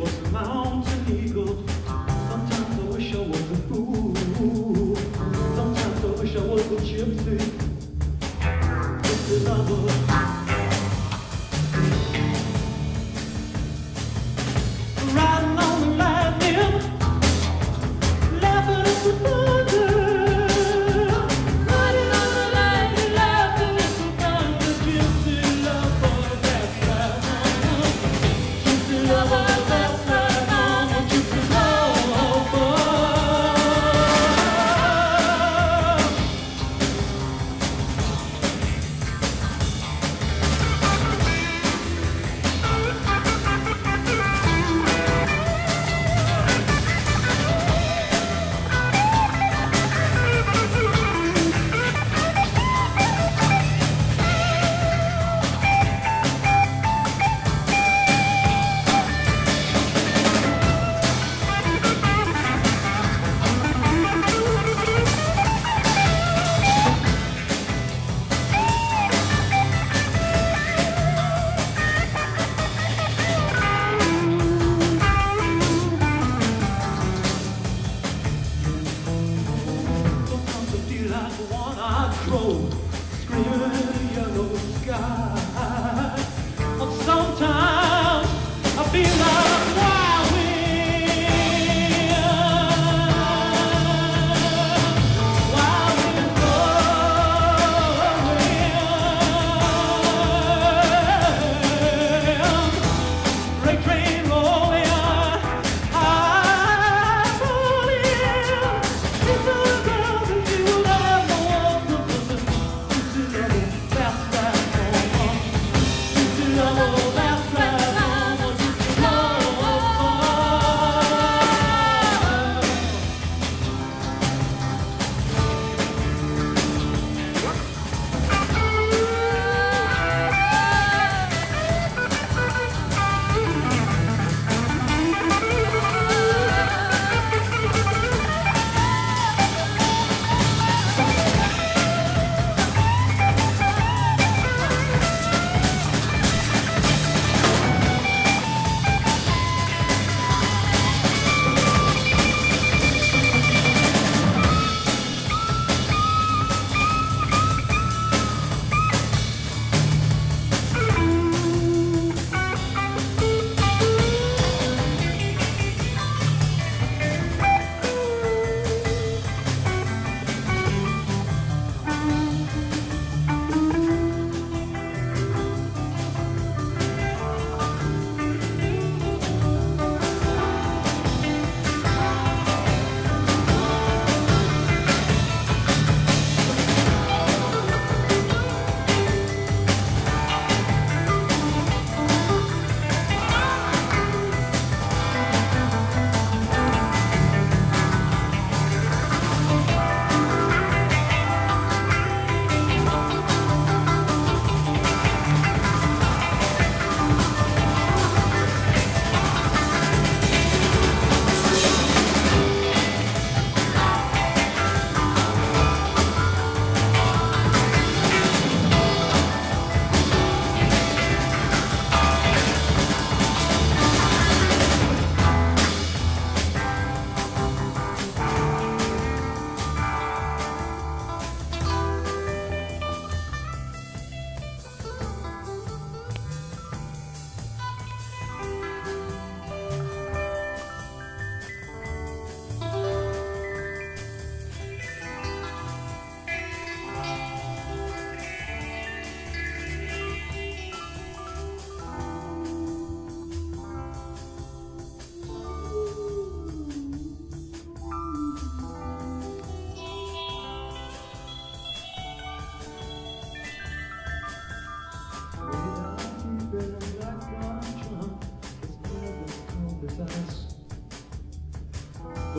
was a mountain eagle. Sometimes I wish I was a fool. Sometimes I wish I was a gypsy. Gypsy lover.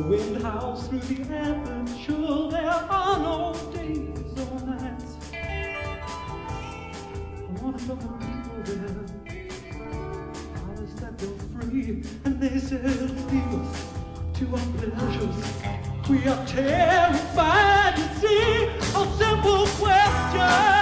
The wind howls through the aperture, there are no days or nights. I wanna know the people there, others that go free, and they said, leave us to our pleasures. We are terrified to see a simple question.